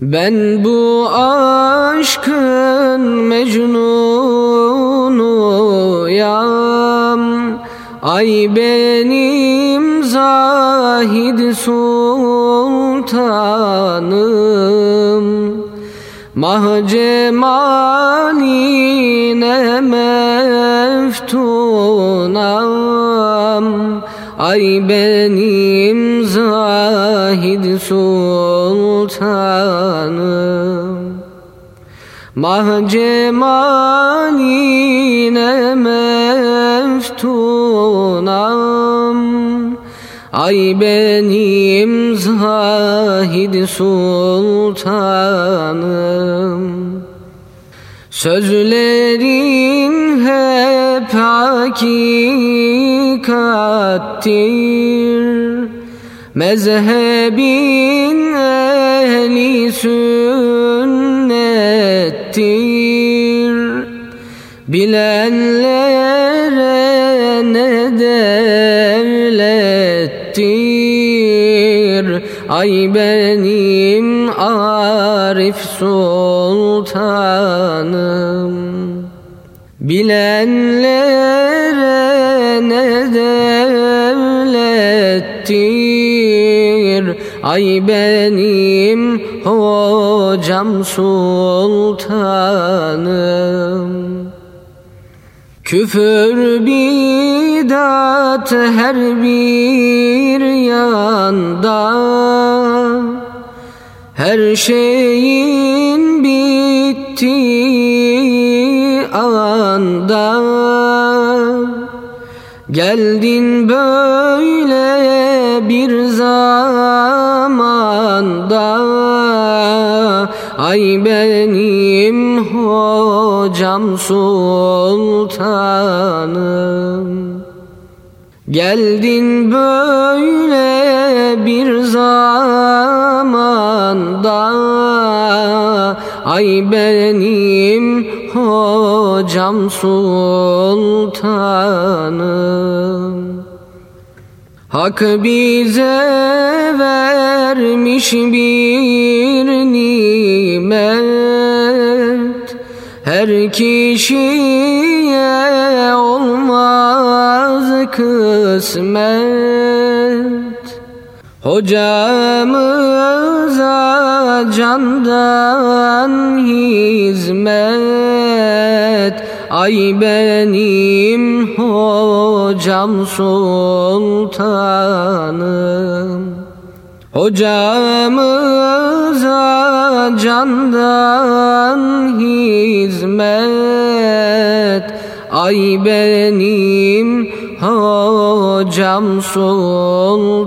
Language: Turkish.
Ben bu aşkın mecnunuyam. Ay benim zahid sultanım. Mah cemaline meftunam Ay benim zahid sultanım. Mah cemaline meftunam. Ay benim zahid sultanım. Sözlerin hep hakikattir. Mezhebin ehli sünnettir. Bilenlere ne devlettir? Ay benim Arif Sultanım Bilenlere ne devlettir? Ay benim hocam sultanım. Küfür bidat her bir yanda. Her şeyin bittiği anda Geldin böyle bir zamanda. Ay benim hocam sultanım. Geldin böyle bir zamanda Ay benim hocam sultanım Hak bize vermiş bir nimet. Her kişiye olmaz kısmet Hocamıza candan hizmet. Ay benim hocam sultanım. Hocamıza candan hizmet. Ay benim hocam sultanım.